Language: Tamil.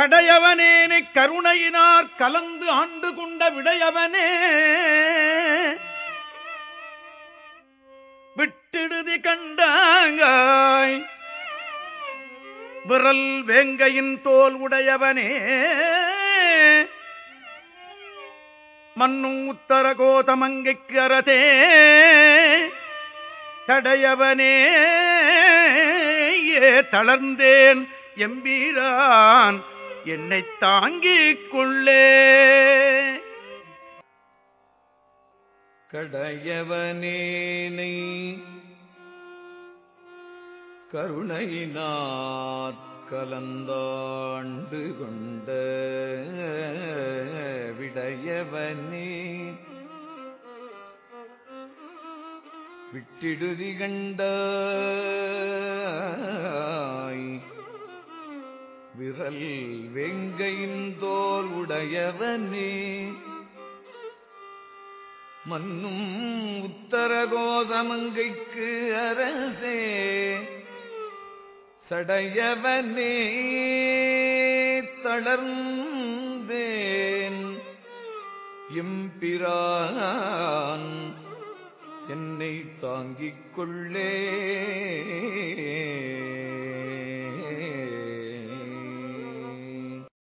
கடையவனேனை கருணையினார் கலந்து ஆண்டு கொண்ட விடையவனே. விட்டிடுதி கண்டாங்காய் விரல் வேங்கையின் தோல் உடையவனே. மன்னும் உத்தர கோதமங்கைக்கு அறதே தடையவனே. ஏ தளர்ந்தேன் எம்பீரான் என்னை தாங்கிக் கொள்ளே கடையவனேனை கருணையினாற் கலந்தாண்டு கொண்ட விடையவனே. விட்டிடுதி கண்ட விரல் வெங்கையின்தோல் உடையவனே. மன்னும் உத்தரகோதமங்கைக்கு அரசே. சடையவனே தளர்ந்தேன். எம்பிரான் என்னை தாங்கிக் கொள்ளே.